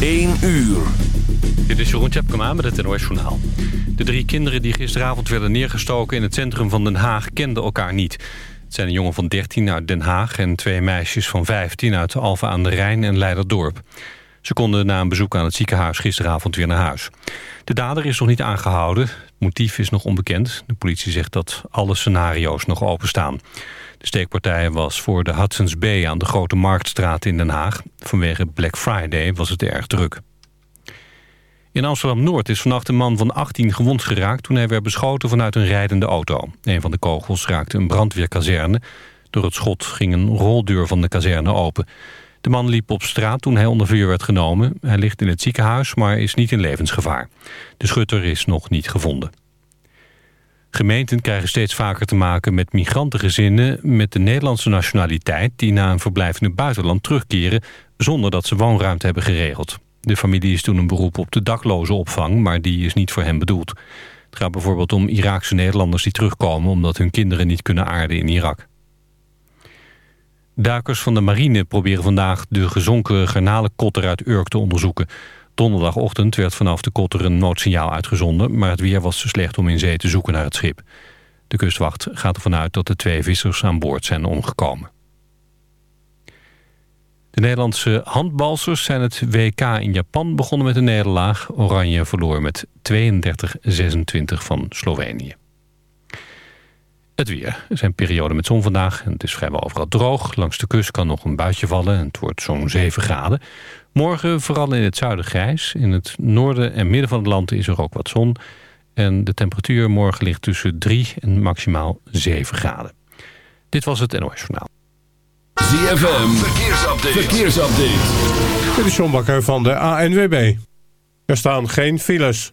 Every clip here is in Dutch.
1 uur. Dit is Jeroen Tjepkema met het NOS Journaal. De drie kinderen die gisteravond werden neergestoken in het centrum van Den Haag kenden elkaar niet. Het zijn een jongen van 13 uit Den Haag en twee meisjes van 15 uit Alphen aan de Rijn en Leiderdorp. Ze konden na een bezoek aan het ziekenhuis gisteravond weer naar huis. De dader is nog niet aangehouden. Het motief is nog onbekend. De politie zegt dat alle scenario's nog openstaan. De steekpartij was voor de Hudson's Bay aan de Grote Marktstraat in Den Haag. Vanwege Black Friday was het erg druk. In Amsterdam-Noord is vannacht een man van 18 gewond geraakt... toen hij werd beschoten vanuit een rijdende auto. Een van de kogels raakte een brandweerkazerne. Door het schot ging een roldeur van de kazerne open. De man liep op straat toen hij onder vuur werd genomen. Hij ligt in het ziekenhuis, maar is niet in levensgevaar. De schutter is nog niet gevonden. Gemeenten krijgen steeds vaker te maken met migrantengezinnen met de Nederlandse nationaliteit die na een verblijf in het buitenland terugkeren zonder dat ze woonruimte hebben geregeld. De familie is toen een beroep op de dakloze opvang, maar die is niet voor hen bedoeld. Het gaat bijvoorbeeld om Iraakse Nederlanders die terugkomen omdat hun kinderen niet kunnen aarden in Irak. Duikers van de marine proberen vandaag de gezonken garnalenkotter uit Urk te onderzoeken. Donderdagochtend werd vanaf de kotter een noodsignaal uitgezonden... maar het weer was te slecht om in zee te zoeken naar het schip. De kustwacht gaat ervan uit dat de twee vissers aan boord zijn omgekomen. De Nederlandse handbalsters zijn het WK in Japan begonnen met een nederlaag. Oranje verloor met 32-26 van Slovenië. Het weer. Er zijn perioden met zon vandaag en het is vrijwel overal droog. Langs de kust kan nog een buitje vallen en het wordt zo'n 7 graden. Morgen vooral in het zuiden grijs. In het noorden en midden van het land is er ook wat zon. En de temperatuur morgen ligt tussen 3 en maximaal 7 graden. Dit was het NOS Journaal. ZFM, verkeersupdate. verkeersupdate. Dit is John Bakker van de ANWB. Er staan geen files.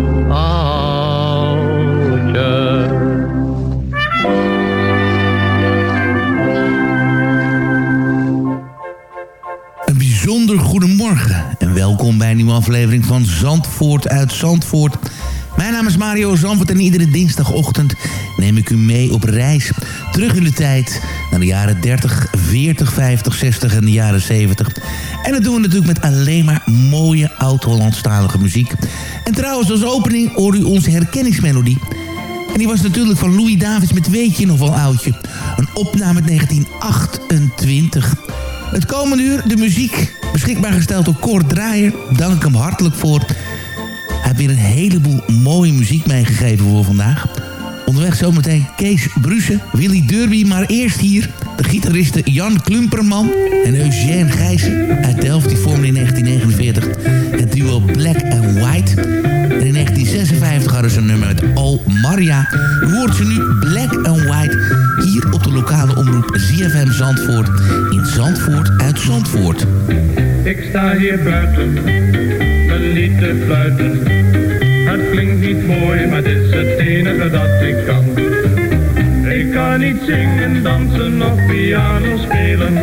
welkom bij een nieuwe aflevering van Zandvoort uit Zandvoort. Mijn naam is Mario Zandvoort en iedere dinsdagochtend neem ik u mee op reis. Terug in de tijd naar de jaren 30, 40, 50, 60 en de jaren 70. En dat doen we natuurlijk met alleen maar mooie oud-Hollandstalige muziek. En trouwens als opening hoor u onze herkenningsmelodie. En die was natuurlijk van Louis Davids met Weet je nog wel oudje. Een opname uit 1928. Het komende uur de muziek, beschikbaar gesteld door Kort Draaier. Dank hem hartelijk voor. Hij heeft weer een heleboel mooie muziek meegegeven voor vandaag. Onderweg zometeen Kees Bruse, Willy Derby, maar eerst hier de gitaristen Jan Klumperman en Eugène Gijssen uit Delft. Die vormden in 1949 het duo Black and White. In 1956 hadden ze een nummer met Oh Maria. Hoort ze nu Black and White hier op de lokale omroep ZFM Zandvoort in Zandvoort uit Zandvoort. Ik sta hier buiten, mijn lied te fluiten. Het klinkt niet mooi, maar het is het enige dat ik kan. Ik kan niet zingen, dansen of piano spelen.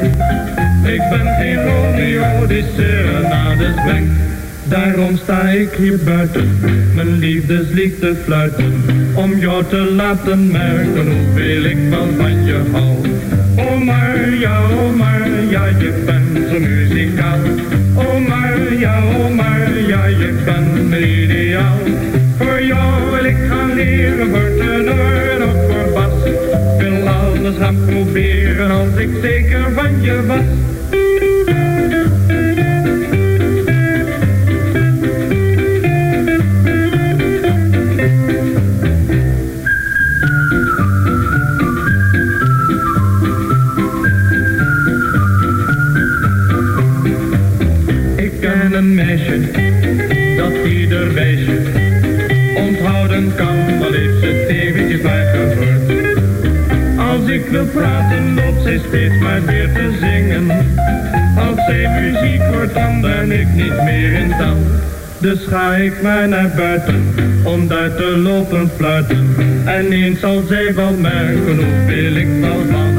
Ik ben geen Romeo die serenades brengt. Daarom sta ik hier buiten, mijn liefdeslied te fluiten. Om jou te laten merken hoeveel ik wel van je hou. Oh Maria, oh Maria, je bent zo muzikaal. Oh Maria, oh Maria, je bent mijn ideaal. Voor jou wil ik gaan leren, voor tenor en ook voor bas. Wil alles gaan proberen als ik zeker van je was. Wil praten, loopt zij steeds maar weer te zingen. Als zij muziek hoort, dan ben ik niet meer in touw. Dus ga ik maar naar buiten, om daar te lopen fluiten. En eens zal zij wel merken hoeveel ik wel van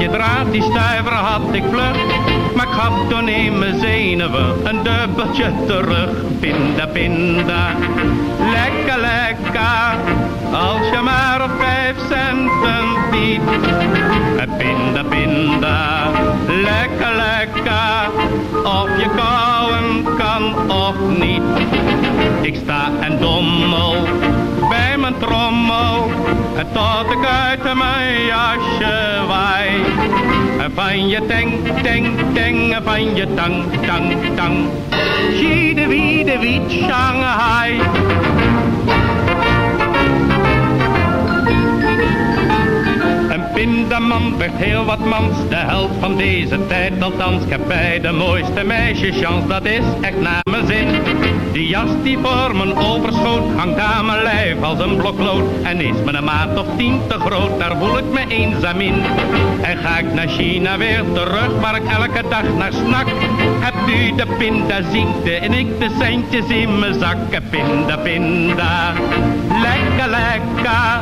pakje draad, die stuiver had ik vlug. Maar ik had toen in mijn zenuwen een dubbeltje terug. Pinda, pinda, lekker, lekker. Als je maar vijf centen biedt. Pinda, pinda, lekker, lekker. Of je kouwen kan of niet. Ik sta en dommel bij mijn trommel. Tot ik uit mijn jasje. Van je teng, teng, teng, van je tang, tang, tang. Zie de wiet, Shanghai. Een pindaman werd heel wat mans, de held van deze tijd althans. Ik heb bij de mooiste meisjes chance, dat is echt naar mijn zin. Die jas die voor mijn overschoot, hangt aan mijn lijf als een blok lood. En is me een maat of tien te groot, daar voel ik me eenzaam in. En ga ik naar China weer terug, waar ik elke dag naar snak. Heb nu de pindaziekte en ik de centjes in mijn zak. Pinda, pinda, lekker, lekker.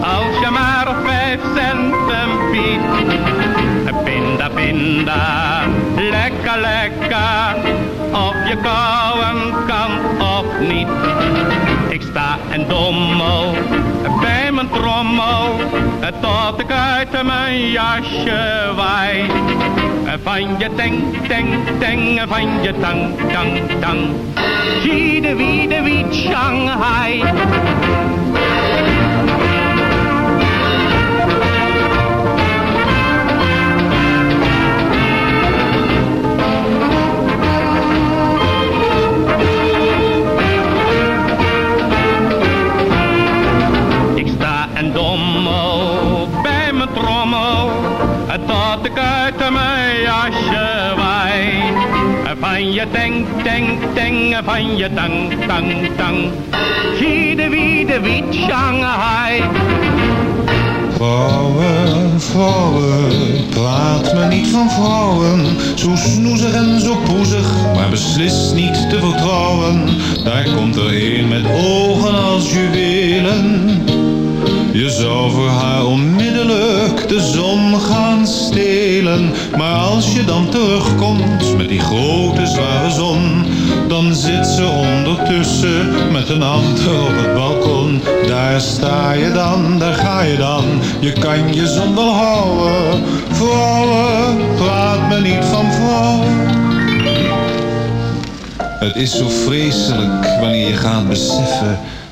Als je maar vijf centen biedt. Pinda, pinda, lekker, lekker. Of je kouwen kan of niet. Ik sta en dommel bij mijn trommel. Tot ik uit mijn jasje waai. Van je teng, teng, teng, van je tang, tang, tang. Zie de wie, de wie, Shanghai. Dommel bij mijn trommel, tot ik uit mijn jasje waai. Van je teng, teng, teng, van je tang, tang, tang. Zie de wie, de wiet, Shanghai. Vrouwen, vrouwen, praat me niet van vrouwen. Zo snoezig en zo poezig, maar beslist niet te vertrouwen. Daar komt er een met ogen als juwelen. Je zou voor haar onmiddellijk de zon gaan stelen. Maar als je dan terugkomt met die grote zware zon, dan zit ze ondertussen met een ander op het balkon. Daar sta je dan, daar ga je dan, je kan je zon wel houden. Vrouwen, praat me niet van vrouwen. Het is zo vreselijk wanneer je gaat beseffen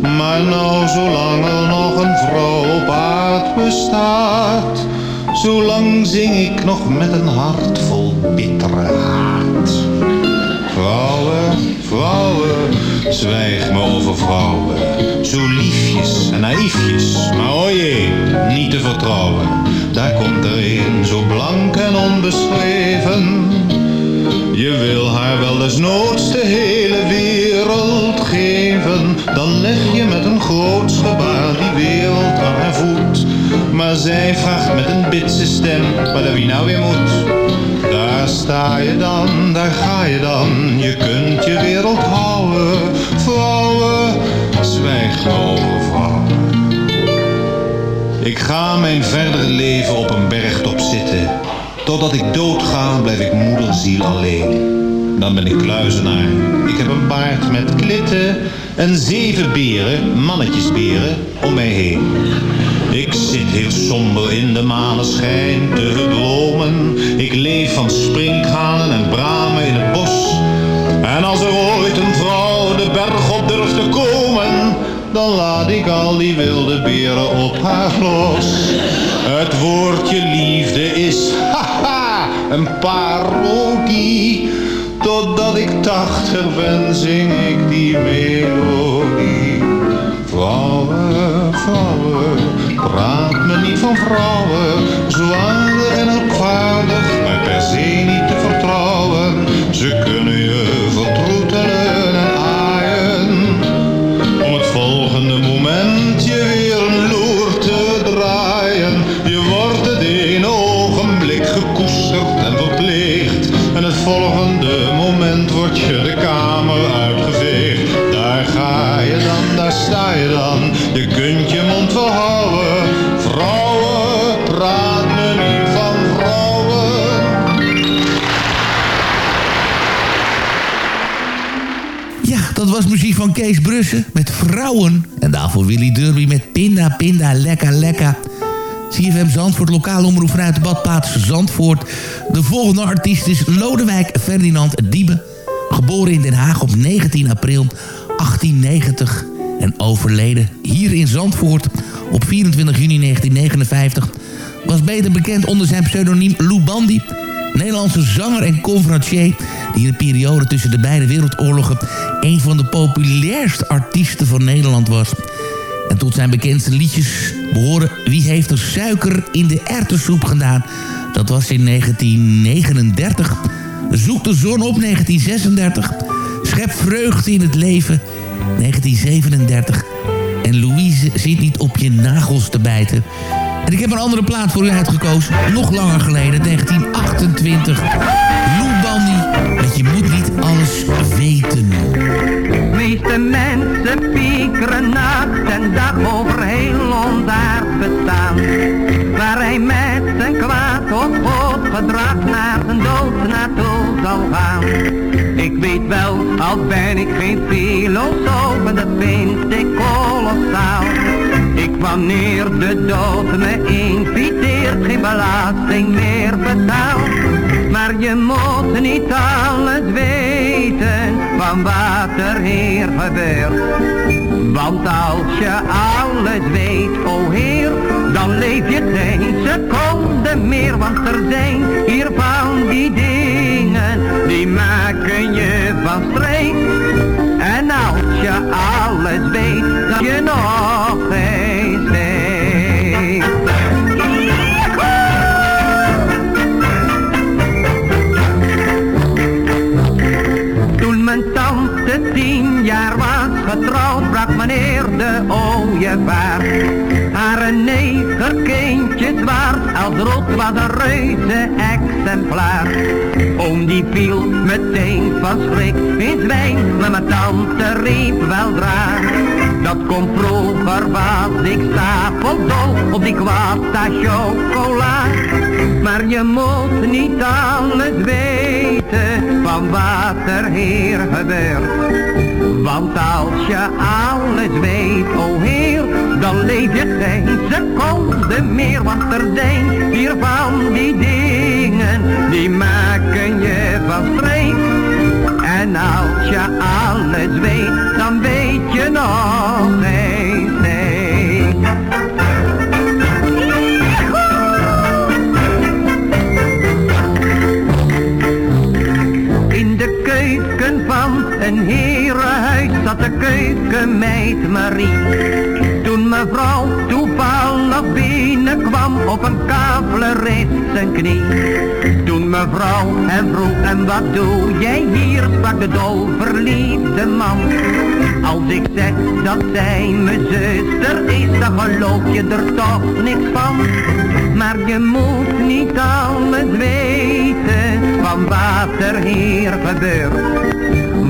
Maar nou, zolang er nog een vrouw op aard bestaat, zolang zing ik nog met een hart vol bittere haat. Vrouwen, vrouwen, zwijg me over vrouwen. Zo liefjes en naïefjes, maar o niet te vertrouwen. Daar komt er een, zo blank en onbeschreven. Je wil haar wel desnoods de hele wereld geven. Dan leg je met een groot gebaar die wereld aan haar voet. Maar zij vraagt met een bitse stem, wat er wie nou weer moet. Daar sta je dan, daar ga je dan. Je kunt je wereld houden. Vrouwen, zwijg over vrouwen. Ik ga mijn verdere leven op een bergtop zitten. Totdat ik doodga, blijf ik moederziel alleen. Dan ben ik kluizenaar. Ik heb een baard met klitten en zeven beren, mannetjesberen, om mij heen. Ik zit heel somber in de maneschijn te dromen. Ik leef van springhanen en bramen in het bos. En als er ooit een vrouw de berg op durft te komen, dan laat ik al die wilde beren op haar los. Het woordje liefde is, haha, een parodie. Totdat ik tachtig ben, zing ik die melodie. Vrouwen, vrouwen, praat me niet van vrouwen. Zo aardig en opvaardig, maar per se niet te vertrouwen. Ze kunnen je sta je dan. Je kunt je mond wel houden. Vrouwen, praat me niet van vrouwen. Ja, dat was muziek van Kees Brussen met Vrouwen. En daarvoor Willy Derby met Pinda Pinda Lekka Lekka. CFM Zandvoort, lokale omroep vanuit de badplaats Zandvoort. De volgende artiest is Lodewijk Ferdinand Diebe. Geboren in Den Haag op 19 april 1890 en overleden hier in Zandvoort op 24 juni 1959... was beter bekend onder zijn pseudoniem Lou Bandy... Nederlandse zanger en conferencier... die in de periode tussen de beide wereldoorlogen... een van de populairste artiesten van Nederland was... En tot zijn bekendste liedjes behoren Wie heeft er suiker in de erwtensoep gedaan? Dat was in 1939. Zoek de zon op 1936. Schep vreugde in het leven 1937. En Louise zit niet op je nagels te bijten. En ik heb een andere plaat voor u uitgekozen. Nog langer geleden, 1928. Lou Bandy, met je moet niet alles weten. meeste mensen piekeren nacht en dag over heel ons bestaan. Waar hij met zijn kwaad of gedrag naar zijn dood naartoe Ik weet wel, al ben ik geen filosoof en dat vind ik kolossaal. Ik wanneer de dood me inviteert, geen belasting meer betaalt. Maar je moet niet alles weten van wat er hier gebeurt. Want als je alles weet, o Heer, dan leef je geen seconde meer, want er zijn hier van die dingen, die maken je van streek. En als je alles weet, dat je nog eens denkt. Toen mijn tante tien jaar was getrouwd, brak meneer de ooievaar. Haar negerkindje zwart, als rood was een reuze exemplaar. Oom die viel meteen van schrik in zwijm, maar mijn tante riep wel draag. Dat komt vroeger was ik stapeldol op die kwasta chocola. Maar je moet niet alles weten van wat er hier gebeurt. Want als je alles weet, o Heer, dan leef je geen seconde meer. Want er zijn hier van die dingen, die maken je van streek. En als je alles weet, dan weet je nog eens nee. In de keuken van een herenhuis zat de keukenmeid Marie. Toen mevrouw toevallig binnenkwam op een kavelen reed zijn knie. Toen mevrouw hem vroeg en wat doe jij hier, sprak de dol verliefde man. Als ik zeg dat zij mijn zuster is, dan geloof je er toch niks van. Maar je moet niet alles weten van wat er hier gebeurt.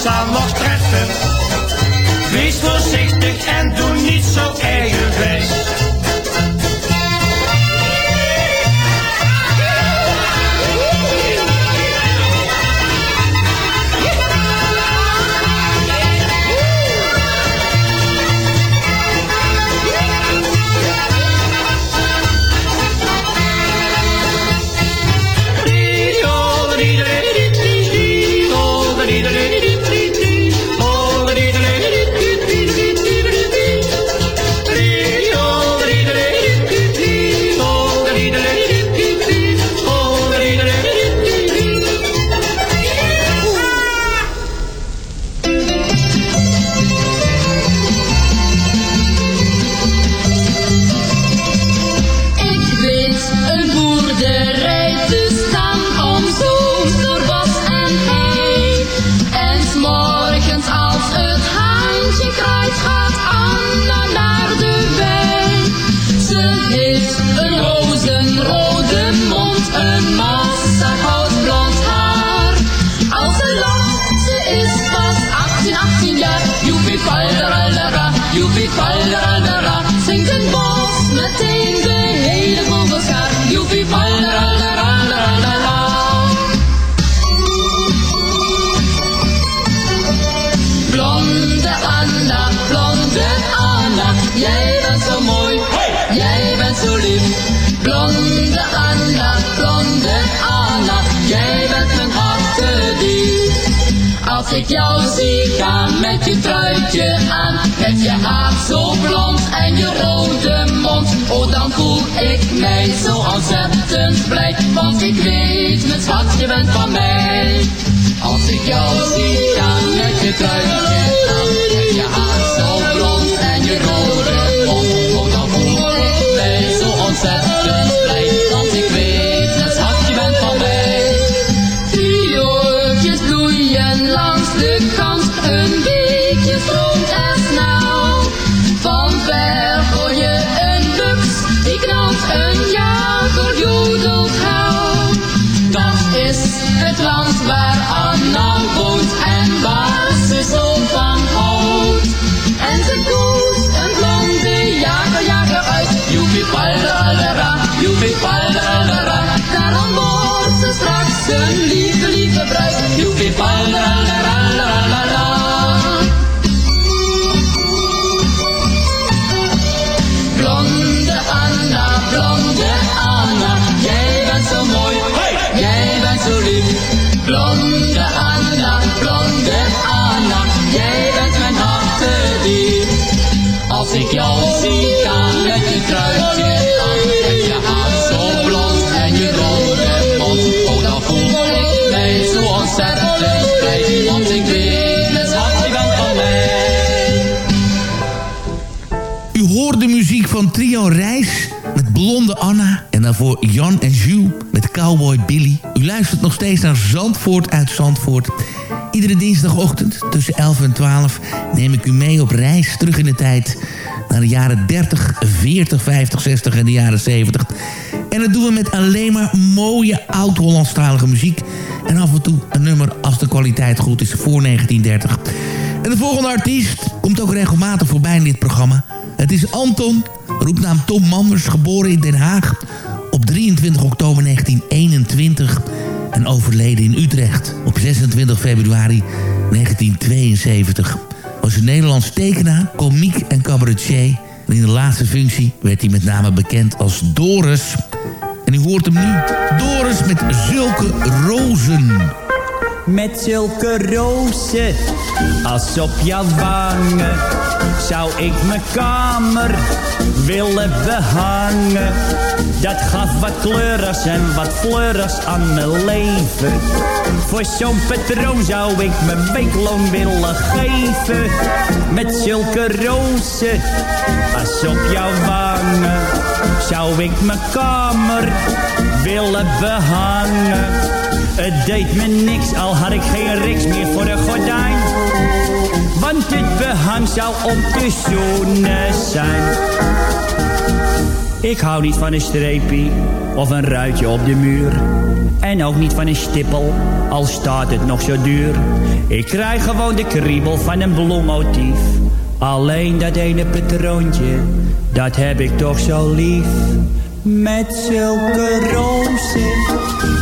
aan mag treffen. Blonde Anna, blonde Anna, jij bent mijn hartedief. Als ik jou zie gaan met je truitje aan, met je haar zo blond en je rode mond, oh dan voel ik mij zo ontzettend blij, want ik weet, mijn schat, je bent van mij. Als ik jou zie gaan met je truitje aan. Waar Anna woont en waar ze zo van houdt. En ze koest een blonde jager, jager uit. Joepie palderalera, joepie palderalera. Daarom wordt ze straks een lieve, lieve bruid. Joepie palderalera, daarvoor Jan en Jules met Cowboy Billy. U luistert nog steeds naar Zandvoort uit Zandvoort. Iedere dinsdagochtend tussen 11 en 12 neem ik u mee op reis terug in de tijd... naar de jaren 30, 40, 50, 60 en de jaren 70. En dat doen we met alleen maar mooie oud-Hollandstalige muziek. En af en toe een nummer als de kwaliteit goed is voor 1930. En de volgende artiest komt ook regelmatig voorbij in dit programma. Het is Anton, roepnaam Tom Manders, geboren in Den Haag op 23 oktober 1921 en overleden in Utrecht op 26 februari 1972. Was een Nederlands tekenaar, komiek en cabaretier. En in de laatste functie werd hij met name bekend als Doris. En u hoort hem nu, Doris met zulke rozen. Met zulke rozen als op jouw wangen zou ik mijn kamer willen behangen. Dat gaf wat kleurers en wat fleurs aan mijn leven. Voor zo'n patroon zou ik mijn weekloon willen geven. Met zulke rozen als op jouw wangen zou ik mijn kamer willen behangen. Het deed me niks, al had ik geen riks meer voor de gordijn. Want dit behang zou om te zoenen zijn. Ik hou niet van een streepje of een ruitje op de muur. En ook niet van een stippel, al staat het nog zo duur. Ik krijg gewoon de kriebel van een bloemmotief. Alleen dat ene patroontje, dat heb ik toch zo lief. Met zulke rozen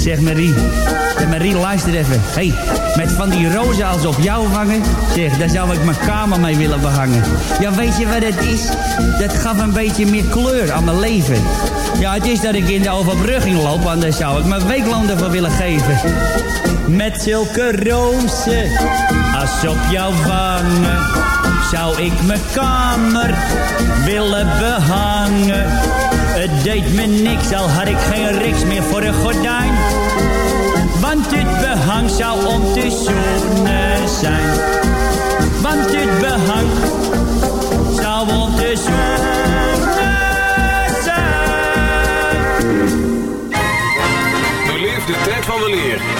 Zeg Marie, zeg Marie luister even. hey, met van die rozen als op jou vangen. Zeg, daar zou ik mijn kamer mee willen behangen. Ja, weet je wat het is? Dat gaf een beetje meer kleur aan mijn leven. Ja, het is dat ik in de overbrugging loop, anders zou ik mijn weekloon ervoor willen geven. Met zulke rozen als op jouw wangen zou ik mijn kamer willen behangen deed me niks, al had ik geen riks meer voor een gordijn. Want dit behang zou om te zoenen zijn. Want dit behang zou om te zoenen zijn. Beleef de tijd van de leer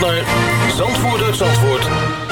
luistert naar Zandvoort Zandvoort.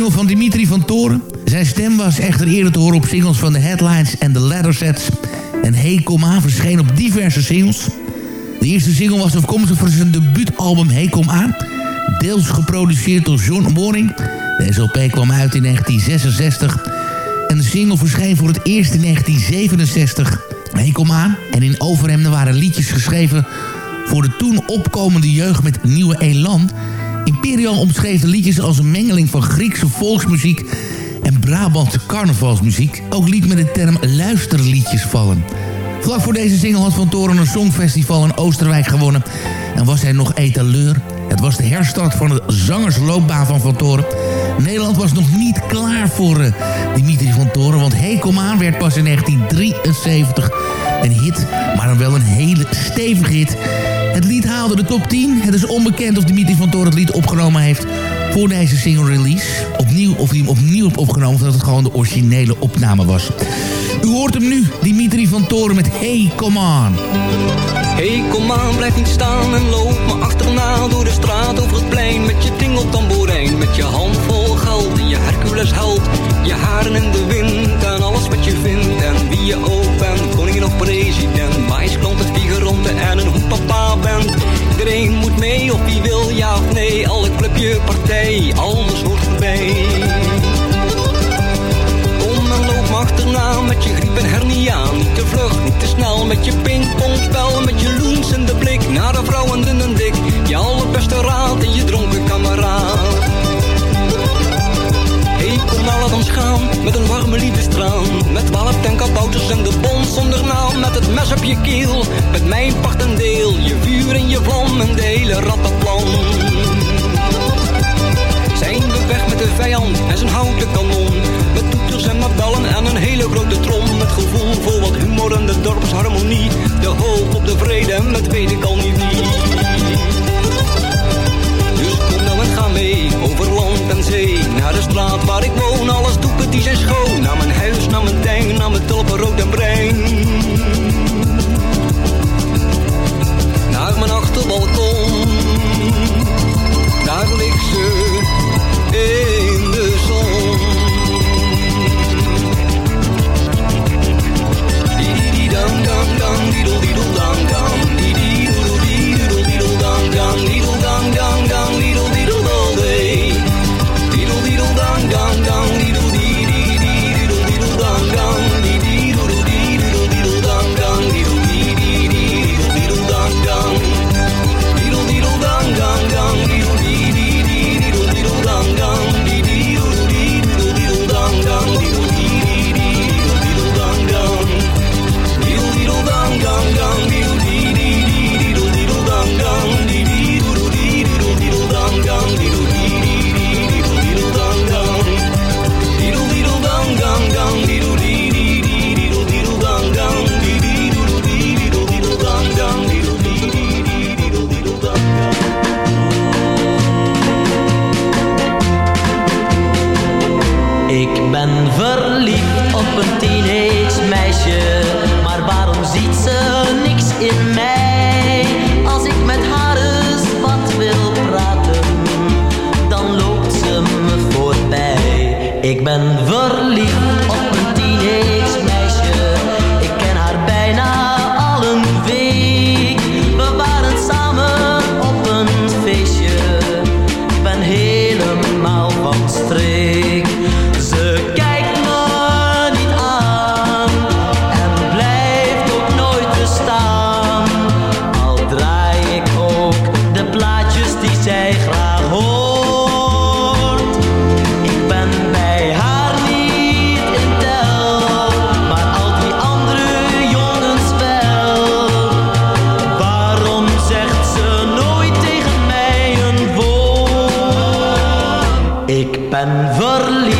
Debuutsingle van Dimitri van Toren. Zijn stem was echter eerder te horen op singles van de Headlines en de Lettersets. En Hey Kom Aan verscheen op diverse singles. De eerste single was afkomstig voor zijn debuutalbum Hey Kom Aan. Deels geproduceerd door John Moring. De LP kwam uit in 1966. En de single verscheen voor het eerst in 1967. Hey Kom Aan. En in Overhemden waren liedjes geschreven voor de toen opkomende jeugd met nieuwe elan. Imperial omschreef de liedjes als een mengeling van Griekse volksmuziek en Brabantse carnavalsmuziek. Ook liet men de term luisterliedjes vallen. Vlak voor deze single had Van Toren een songfestival in Oosterwijk gewonnen... en was hij nog etaleur. Het was de herstart van de zangersloopbaan van Van Toren. Nederland was nog niet klaar voor uh, Dimitri van Toren... want Hey Kom Aan werd pas in 1973 een hit, maar dan wel een hele stevige hit... Het lied haalde de top 10. Het is onbekend of Dimitri van Toren het lied opgenomen heeft voor deze single release. Opnieuw, of hij opnieuw heeft opgenomen of dat het gewoon de originele opname was. U hoort hem nu, Dimitri van Toren met Hey Come On. Hey, kom aan, blijf niet staan en loop me achterna door de straat over het plein met je tingeltamboerijn, met je hand vol geld en je Hercules held, je haren in de wind en alles wat je vindt en wie je ook bent, koningin of president, maïsklanten, figuranten en een hoepapa bent. Iedereen moet mee of wie wil ja of nee, alle clubje, partij, alles hoort erbij. Kom en loop achterna met je griep en hernia. Niet te vlug, niet te snel met je pingpongspel. Met je loens in de blik naar de vrouwen dun en dik. Je allerbeste raad en je dronken kameraad. Nou laat ons met een warme liefdestraan. Met twaalf tenkabouters en de bond zonder naam. Met het mes op je keel, met mijn part en deel. Je vuur en je vlam en de hele rattenplan. Zijn we weg met de vijand en zijn houten kanon. Met toeters en mabellen en een hele grote trom. Met gevoel voor wat humor en de dorpsharmonie. De hoop op de vrede, met weet ik al niet wie. Over land en zee. Naar de straat waar ik woon, alles doet die zijn schoon. Naar mijn huis, naar mijn tuin, naar mijn tulpen, rood en bruin. Naar mijn achterbalkon, daar ligt ze in de zon. ben verliefd.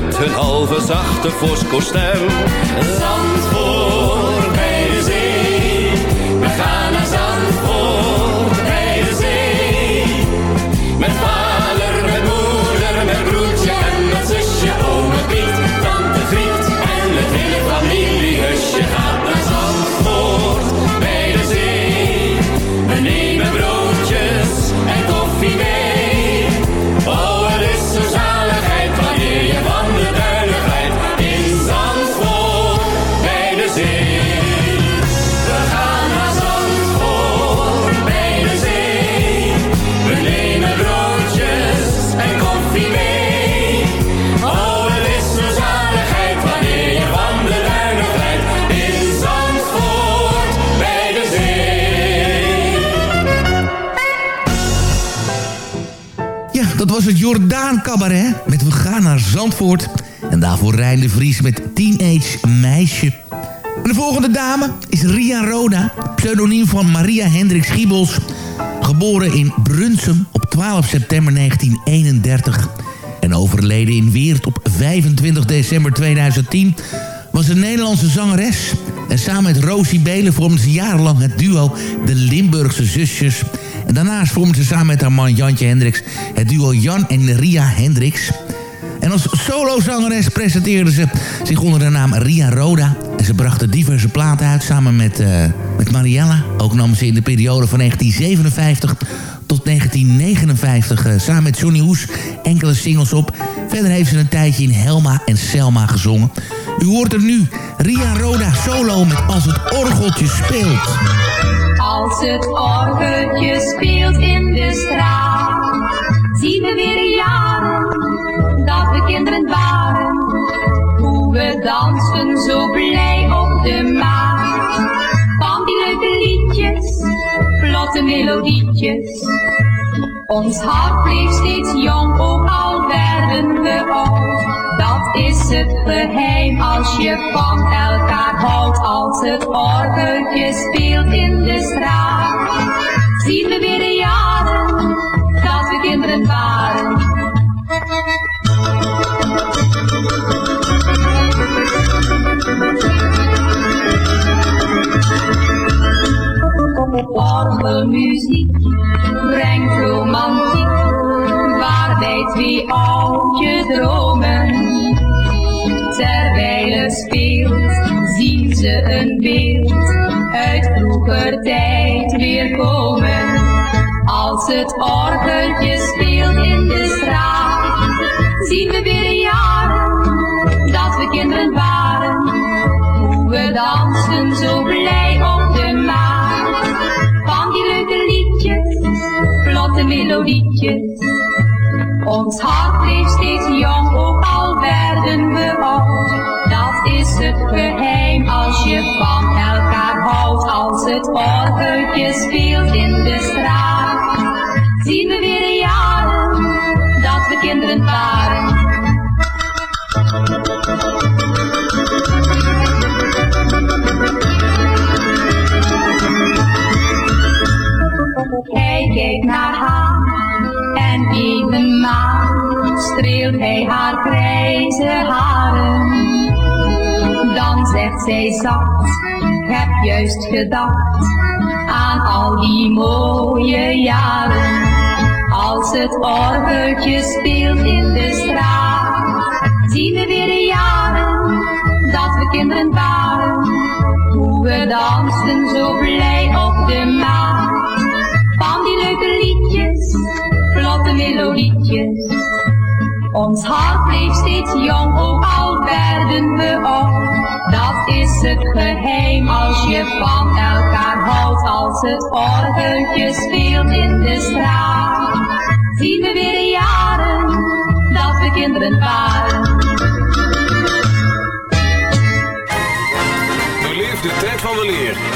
met hun halve zachte fosco stem. Zandvoort was het Jordaan Cabaret met We gaan naar Zandvoort. En daarvoor Rijn de Vries met Teenage Meisje. De volgende dame is Ria Roda, pseudoniem van Maria Hendrik Schiebels, Geboren in Brunsum op 12 september 1931 en overleden in Weert op 25 december 2010... was een Nederlandse zangeres. En samen met Rosie Belen vormden ze jarenlang het duo De Limburgse Zusjes... Daarnaast vormde ze samen met haar man Jantje Hendricks het duo Jan en Ria Hendricks. En als solozangeres presenteerde ze zich onder de naam Ria Roda. En ze brachten diverse platen uit samen met, eh, met Mariella. Ook nam ze in de periode van 1957 tot 1959 eh, samen met Johnny Hoes enkele singles op. Verder heeft ze een tijdje in Helma en Selma gezongen. U hoort er nu Ria Roda solo met Als het orgeltje speelt als het orgeltje speelt in de straat. Zien we weer jaren dat we kinderen waren. Hoe we dansen, zo blij op de maan. Van die leuke liedjes, vlotte melodietjes. Ons hart bleef steeds jong, ook al werden we oud. Is het geheim als je van elkaar houdt. Als het orgeltje speelt in de straat. Zien we weer de jaren, dat we kinderen waren. Orgelmuziek brengt romantiek, waarbij twee oudjes dromen. Terwijl het speelt, zien ze een beeld uit vroeger tijd weer komen. Als het orgeltje speelt in de straat, zien we weer jaren dat we kinderen waren. Hoe we dansen zo blij op de maat. Van die leuke liedjes, vlotte melodietjes. Ons hart bleef steeds jong, ook al werden we het orgeltje speelt in de straat. Zien we weer de jaren dat we kinderen waren. Hij kijkt naar haar en evenmaal streelt hij haar grijze haren. Dan zegt zij zacht, heb juist gedacht aan al die mooie jaren. Als het orgeltje speelt in de straat, zien we weer de jaren dat we kinderen waren. Hoe we dansten zo blij op de maat. Van die leuke liedjes, vlotte melodietjes. Ons hart bleef steeds jong, ook al werden we oud. Dat is het geheim als je van elkaar houdt. Als het orgeltje speelt in de straat. Zien we weer de jaren dat we kinderen waren. Beleef de tijd van weleer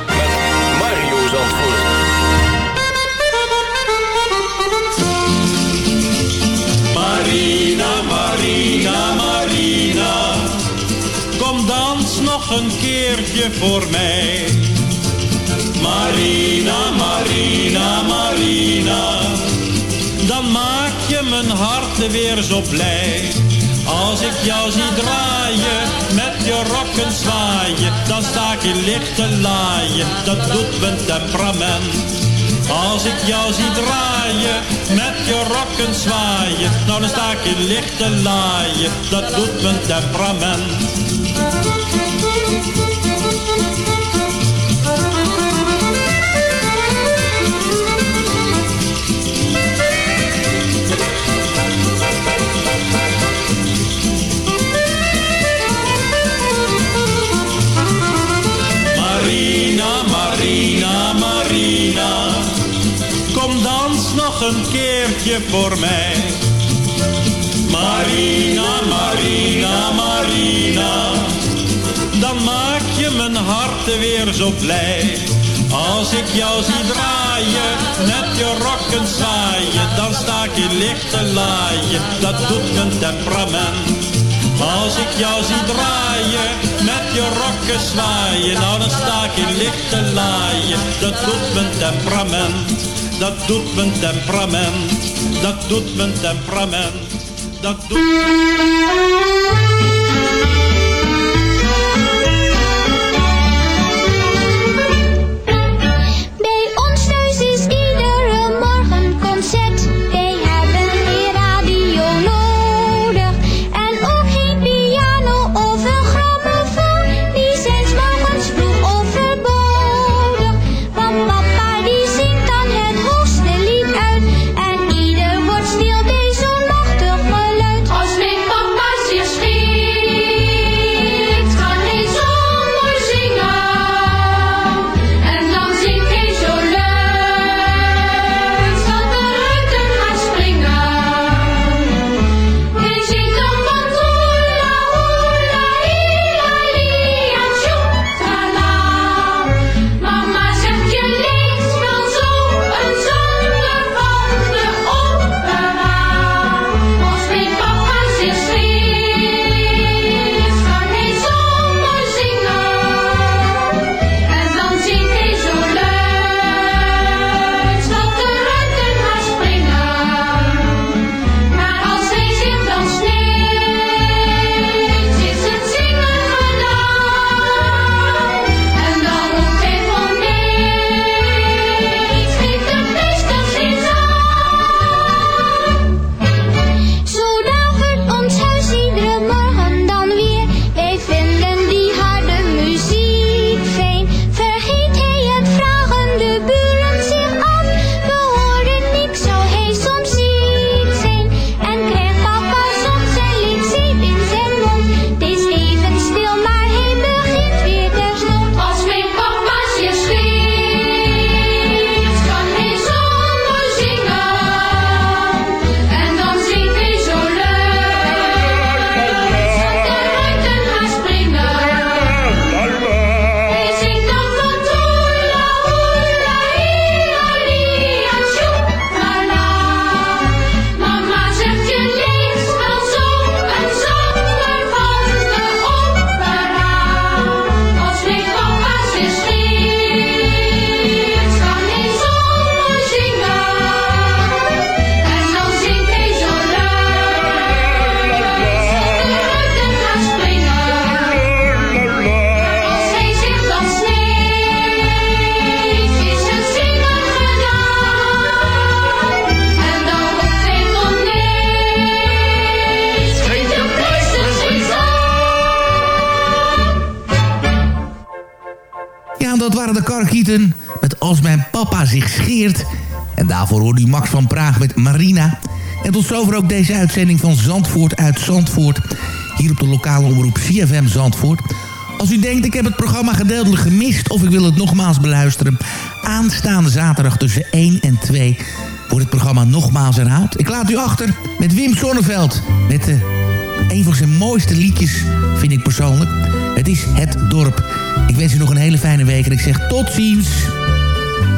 Marina, Marina, Marina, kom dans nog een keertje voor mij. Marina, Marina, Marina, dan maak je mijn hart weer zo blij. Als ik jou zie draaien, met je rokken zwaaien, dan sta ik in licht te laaien, dat doet mijn temperament. Als ik jou zie draaien, met je rokken zwaaien, nou dan sta ik in licht te laaien, dat doet mijn temperament. Een keertje voor mij. Marina, Marina, Marina, dan maak je mijn hart weer zo blij. Als ik jou zie draaien, met je rokken zwaaien, dan sta ik in lichte laaien, dat doet mijn temperament. Als ik jou zie draaien, met je rokken zwaaien, nou dan sta ik in lichte laaien. Dat doet mijn temperament, dat doet mijn temperament, dat doet mijn temperament, dat doet... zich scheert. En daarvoor hoorde u Max van Praag met Marina. En tot zover ook deze uitzending van Zandvoort uit Zandvoort. Hier op de lokale omroep CFM Zandvoort. Als u denkt, ik heb het programma gedeeltelijk gemist... of ik wil het nogmaals beluisteren... aanstaande zaterdag tussen 1 en 2 wordt het programma nogmaals herhaald. Ik laat u achter met Wim Sonneveld. Met de een van zijn mooiste liedjes, vind ik persoonlijk. Het is Het Dorp. Ik wens u nog een hele fijne week en ik zeg tot ziens.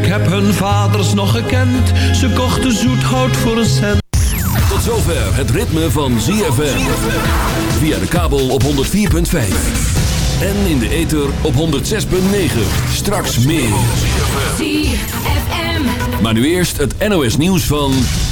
Ik heb hun vaders nog gekend, ze kochten zoethout voor een cent. Tot zover het ritme van ZFM. Via de kabel op 104.5. En in de ether op 106.9. Straks meer. ZFM. Maar nu eerst het NOS nieuws van...